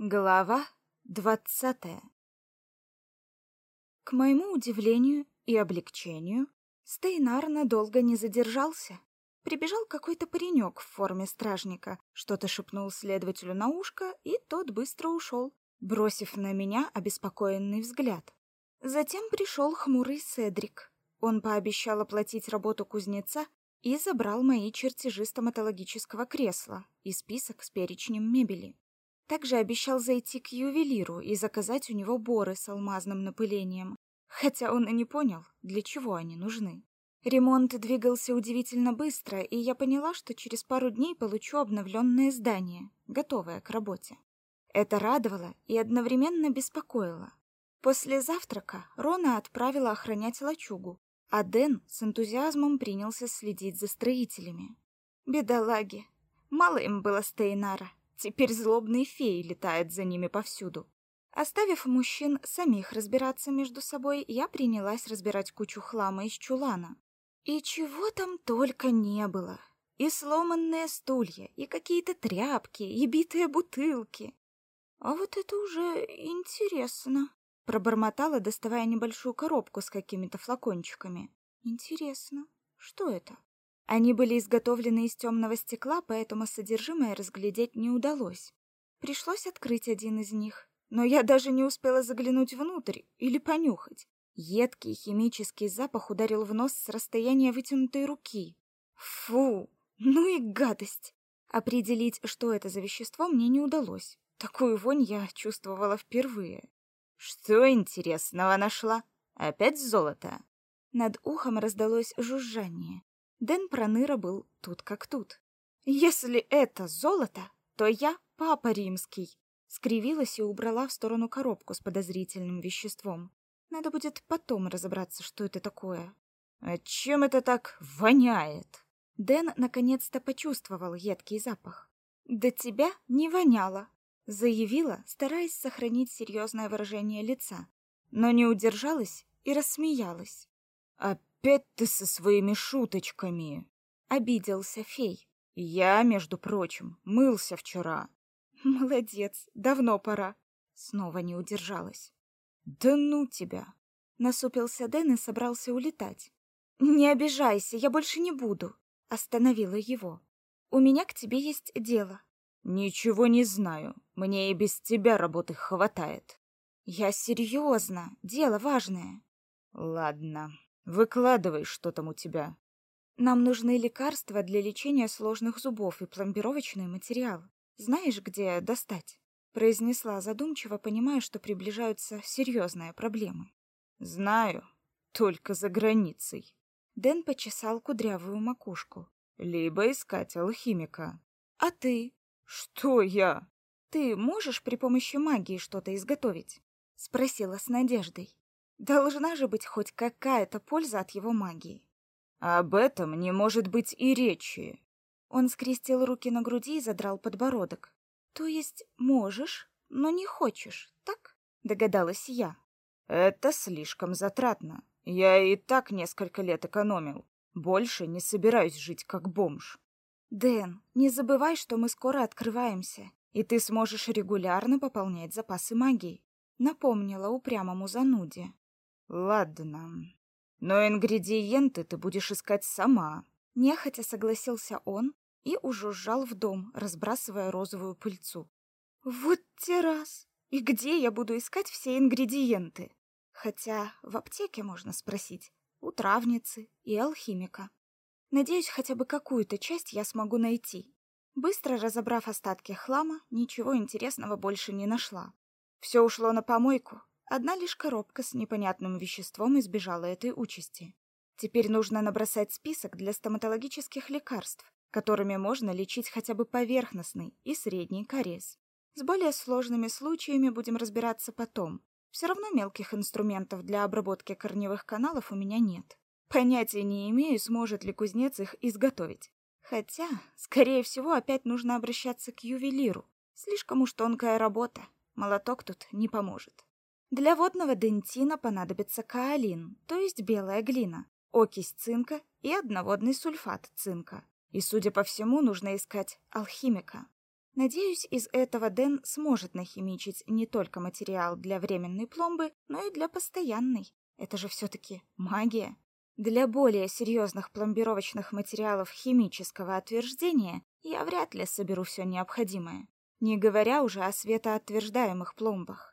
Глава двадцатая К моему удивлению и облегчению, Стейнар надолго не задержался. Прибежал какой-то паренек в форме стражника, что-то шепнул следователю на ушко, и тот быстро ушел, бросив на меня обеспокоенный взгляд. Затем пришел хмурый Седрик. Он пообещал оплатить работу кузнеца и забрал мои чертежи стоматологического кресла и список с перечнем мебели. Также обещал зайти к ювелиру и заказать у него боры с алмазным напылением, хотя он и не понял, для чего они нужны. Ремонт двигался удивительно быстро, и я поняла, что через пару дней получу обновленное здание, готовое к работе. Это радовало и одновременно беспокоило. После завтрака Рона отправила охранять лачугу, а Дэн с энтузиазмом принялся следить за строителями. Бедолаги, мало им было Стейнара. Теперь злобные феи летают за ними повсюду. Оставив мужчин самих разбираться между собой, я принялась разбирать кучу хлама из чулана. И чего там только не было. И сломанные стулья, и какие-то тряпки, и битые бутылки. А вот это уже интересно. Пробормотала, доставая небольшую коробку с какими-то флакончиками. Интересно, что это? Они были изготовлены из темного стекла, поэтому содержимое разглядеть не удалось. Пришлось открыть один из них, но я даже не успела заглянуть внутрь или понюхать. Едкий химический запах ударил в нос с расстояния вытянутой руки. Фу, ну и гадость. Определить, что это за вещество, мне не удалось. Такую вонь я чувствовала впервые. Что интересного нашла? Опять золото? Над ухом раздалось жужжание. Дэн Проныра был тут как тут. «Если это золото, то я папа римский!» Скривилась и убрала в сторону коробку с подозрительным веществом. Надо будет потом разобраться, что это такое. «А чем это так воняет?» Дэн наконец-то почувствовал едкий запах. «До тебя не воняло», — заявила, стараясь сохранить серьезное выражение лица, но не удержалась и рассмеялась. «Опять?» Опять ты со своими шуточками!» — обиделся фей. «Я, между прочим, мылся вчера». «Молодец, давно пора». Снова не удержалась. «Да ну тебя!» Насупился Дэн и собрался улетать. «Не обижайся, я больше не буду», — остановила его. «У меня к тебе есть дело». «Ничего не знаю. Мне и без тебя работы хватает». «Я серьезно. Дело важное». «Ладно», Выкладывай, что там у тебя. Нам нужны лекарства для лечения сложных зубов и пломбировочный материал. Знаешь, где достать? произнесла задумчиво, понимая, что приближаются серьезные проблемы. Знаю, только за границей. Дэн почесал кудрявую макушку. Либо искать алхимика. А ты? Что я? Ты можешь при помощи магии что-то изготовить? спросила с надеждой. Должна же быть хоть какая-то польза от его магии. Об этом не может быть и речи. Он скрестил руки на груди и задрал подбородок. То есть можешь, но не хочешь, так? Догадалась я. Это слишком затратно. Я и так несколько лет экономил. Больше не собираюсь жить как бомж. Дэн, не забывай, что мы скоро открываемся, и ты сможешь регулярно пополнять запасы магии. Напомнила упрямому зануде. Ладно. Но ингредиенты ты будешь искать сама. Нехотя согласился он и ужужжал в дом, разбрасывая розовую пыльцу. Вот те раз. И где я буду искать все ингредиенты? Хотя в аптеке можно спросить, у травницы и алхимика. Надеюсь, хотя бы какую-то часть я смогу найти. Быстро разобрав остатки хлама, ничего интересного больше не нашла. Все ушло на помойку, Одна лишь коробка с непонятным веществом избежала этой участи. Теперь нужно набросать список для стоматологических лекарств, которыми можно лечить хотя бы поверхностный и средний кариес. С более сложными случаями будем разбираться потом. Все равно мелких инструментов для обработки корневых каналов у меня нет. Понятия не имею, сможет ли кузнец их изготовить. Хотя, скорее всего, опять нужно обращаться к ювелиру. Слишком уж тонкая работа. Молоток тут не поможет. Для водного дентина понадобится каолин, то есть белая глина, окись цинка и одноводный сульфат цинка. И, судя по всему, нужно искать алхимика. Надеюсь, из этого Дэн сможет нахимичить не только материал для временной пломбы, но и для постоянной. Это же все-таки магия. Для более серьезных пломбировочных материалов химического отверждения я вряд ли соберу все необходимое, не говоря уже о светоотверждаемых пломбах.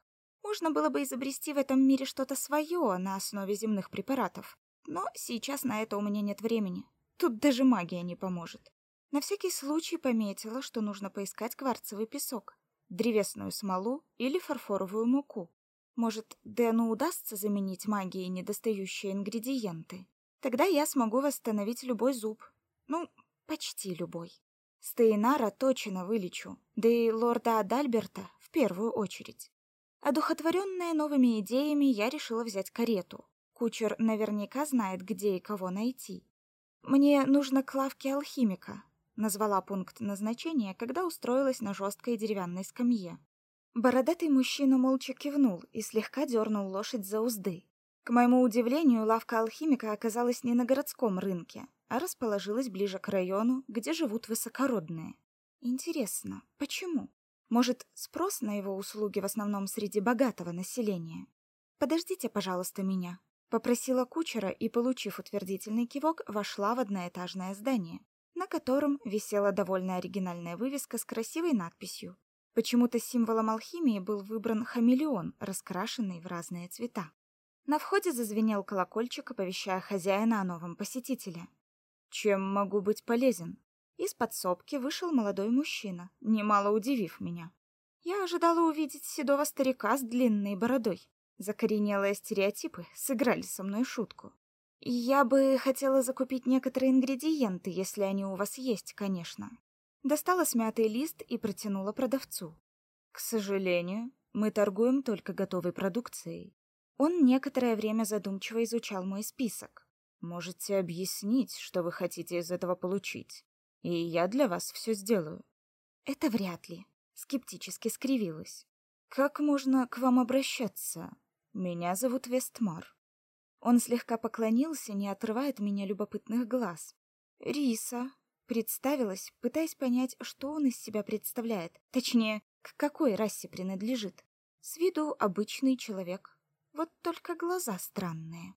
Можно было бы изобрести в этом мире что-то свое на основе земных препаратов, но сейчас на это у меня нет времени. Тут даже магия не поможет. На всякий случай пометила, что нужно поискать кварцевый песок, древесную смолу или фарфоровую муку. Может, Дэну удастся заменить магией недостающие ингредиенты. Тогда я смогу восстановить любой зуб. Ну, почти любой. Стейнара точно вылечу, да и лорда Адальберта в первую очередь. Одухотворенная новыми идеями, я решила взять карету. Кучер наверняка знает, где и кого найти. Мне нужно к лавке алхимика, назвала пункт назначения, когда устроилась на жесткой деревянной скамье. Бородатый мужчина молча кивнул и слегка дернул лошадь за узды. К моему удивлению, лавка алхимика оказалась не на городском рынке, а расположилась ближе к району, где живут высокородные. Интересно, почему? Может, спрос на его услуги в основном среди богатого населения? Подождите, пожалуйста, меня, попросила кучера и, получив утвердительный кивок, вошла в одноэтажное здание на котором висела довольно оригинальная вывеска с красивой надписью. Почему-то символом алхимии был выбран хамелеон, раскрашенный в разные цвета. На входе зазвенел колокольчик, оповещая хозяина о новом посетителе. «Чем могу быть полезен?» Из подсобки вышел молодой мужчина, немало удивив меня. Я ожидала увидеть седого старика с длинной бородой. Закоренелые стереотипы сыграли со мной шутку. Я бы хотела закупить некоторые ингредиенты, если они у вас есть, конечно. Достала смятый лист и протянула продавцу. К сожалению, мы торгуем только готовой продукцией. Он некоторое время задумчиво изучал мой список. Можете объяснить, что вы хотите из этого получить, и я для вас все сделаю. Это вряд ли, скептически скривилась. Как можно к вам обращаться? Меня зовут Вестмар. Он слегка поклонился, не отрывая от меня любопытных глаз. «Риса», — представилась, пытаясь понять, что он из себя представляет, точнее, к какой расе принадлежит. С виду обычный человек, вот только глаза странные.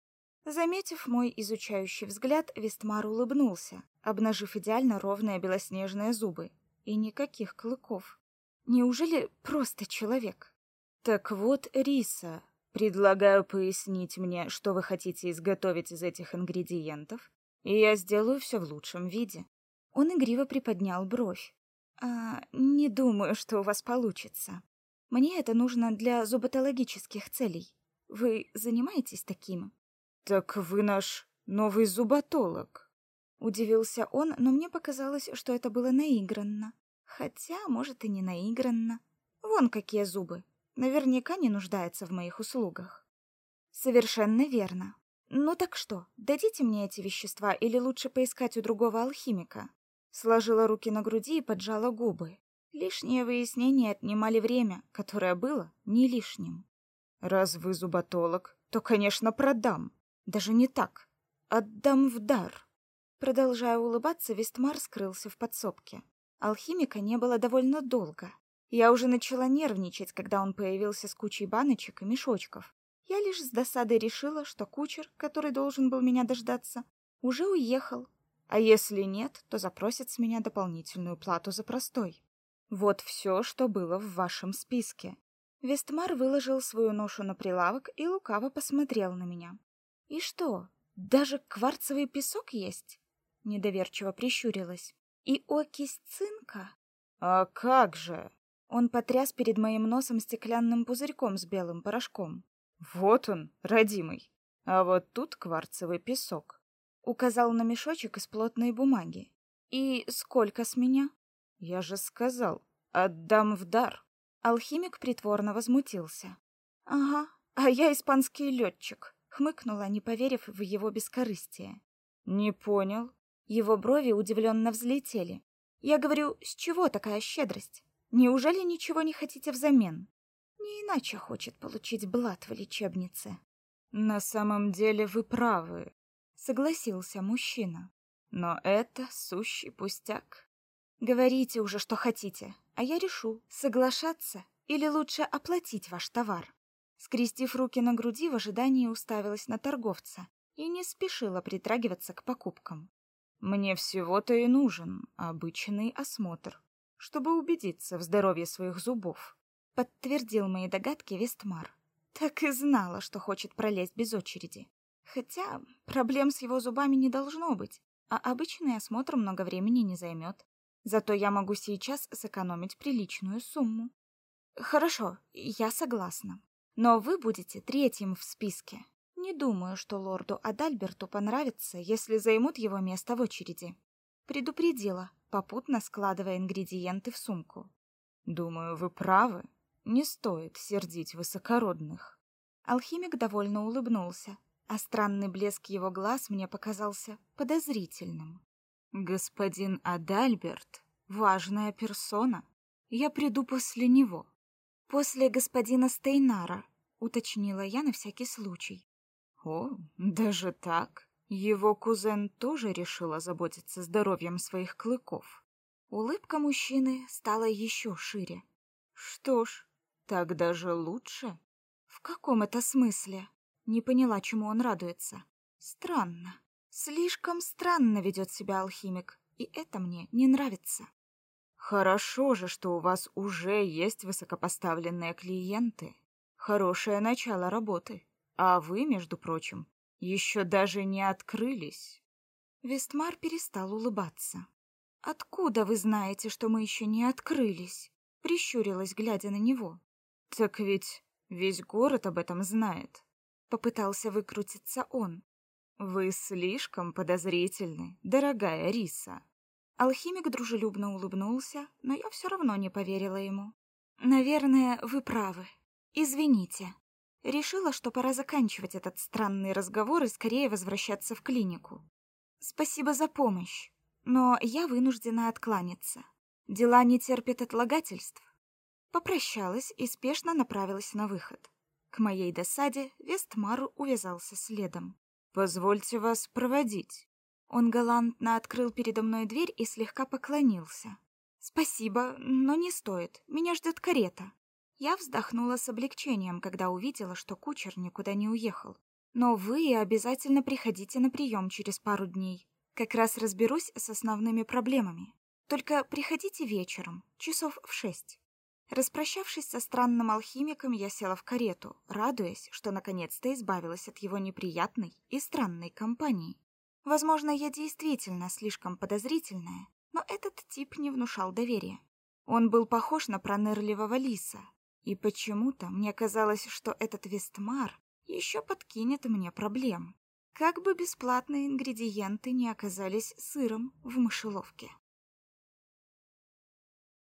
Заметив мой изучающий взгляд, Вестмар улыбнулся, обнажив идеально ровные белоснежные зубы. И никаких клыков. Неужели просто человек? Так вот, Риса, Предлагаю пояснить мне, что вы хотите изготовить из этих ингредиентов, и я сделаю все в лучшем виде. Он игриво приподнял бровь. А, не думаю, что у вас получится. Мне это нужно для зуботологических целей. Вы занимаетесь таким? Так вы наш новый зуботолог. Удивился он, но мне показалось, что это было наигранно. Хотя, может, и не наигранно. Вон какие зубы. Наверняка не нуждается в моих услугах. Совершенно верно. Ну так что, дадите мне эти вещества или лучше поискать у другого алхимика? Сложила руки на груди и поджала губы. Лишние выяснения отнимали время, которое было не лишним. Раз вы зуботолог, то, конечно, продам. Даже не так. Отдам в дар. Продолжая улыбаться, Вестмар скрылся в подсобке. Алхимика не было довольно долго, я уже начала нервничать, когда он появился с кучей баночек и мешочков. Я лишь с досадой решила, что кучер, который должен был меня дождаться, уже уехал. А если нет, то запросит с меня дополнительную плату за простой. Вот все, что было в вашем списке. Вестмар выложил свою ношу на прилавок и лукаво посмотрел на меня. И что, даже кварцевый песок есть? Недоверчиво прищурилась. И окись цинка? А как же? Он потряс перед моим носом стеклянным пузырьком с белым порошком. Вот он, родимый. А вот тут кварцевый песок. Указал на мешочек из плотной бумаги. И сколько с меня? Я же сказал, отдам в дар. Алхимик притворно возмутился. Ага, а я испанский летчик. Хмыкнула, не поверив в его бескорыстие. Не понял. Его брови удивленно взлетели. Я говорю, с чего такая щедрость? Неужели ничего не хотите взамен? Не иначе хочет получить блат в лечебнице. На самом деле вы правы, согласился мужчина. Но это сущий пустяк. Говорите уже, что хотите, а я решу, соглашаться или лучше оплатить ваш товар. Скрестив руки на груди, в ожидании уставилась на торговца и не спешила притрагиваться к покупкам. Мне всего-то и нужен обычный осмотр, чтобы убедиться в здоровье своих зубов. Подтвердил мои догадки Вестмар. Так и знала, что хочет пролезть без очереди. Хотя проблем с его зубами не должно быть, а обычный осмотр много времени не займет. Зато я могу сейчас сэкономить приличную сумму. Хорошо, я согласна. Но вы будете третьим в списке. Не думаю, что лорду Адальберту понравится, если займут его место в очереди. Предупредила, попутно складывая ингредиенты в сумку. Думаю, вы правы. Не стоит сердить высокородных. Алхимик довольно улыбнулся, а странный блеск его глаз мне показался подозрительным. Господин Адальберт важная персона. Я приду после него. После господина Стейнара, уточнила я на всякий случай. О, даже так? Его кузен тоже решил озаботиться здоровьем своих клыков. Улыбка мужчины стала еще шире. Что ж, так даже лучше. В каком это смысле? Не поняла, чему он радуется. Странно. Слишком странно ведет себя алхимик, и это мне не нравится. Хорошо же, что у вас уже есть высокопоставленные клиенты. Хорошее начало работы. А вы, между прочим, еще даже не открылись. Вестмар перестал улыбаться. Откуда вы знаете, что мы еще не открылись? Прищурилась, глядя на него. Так ведь весь город об этом знает. Попытался выкрутиться он. Вы слишком подозрительны, дорогая Риса. Алхимик дружелюбно улыбнулся, но я все равно не поверила ему. Наверное, вы правы. Извините. Решила, что пора заканчивать этот странный разговор и скорее возвращаться в клинику. Спасибо за помощь, но я вынуждена откланяться. Дела не терпят отлагательств. Попрощалась и спешно направилась на выход. К моей досаде Вестмару увязался следом. «Позвольте вас проводить». Он галантно открыл передо мной дверь и слегка поклонился. «Спасибо, но не стоит. Меня ждет карета». Я вздохнула с облегчением, когда увидела, что кучер никуда не уехал. Но вы обязательно приходите на прием через пару дней. Как раз разберусь с основными проблемами. Только приходите вечером, часов в шесть. Распрощавшись со странным алхимиком, я села в карету, радуясь, что наконец-то избавилась от его неприятной и странной компании. Возможно, я действительно слишком подозрительная, но этот тип не внушал доверия. Он был похож на пронырливого лиса, и почему-то мне казалось, что этот Вестмар еще подкинет мне проблем. Как бы бесплатные ингредиенты не оказались сыром в мышеловке.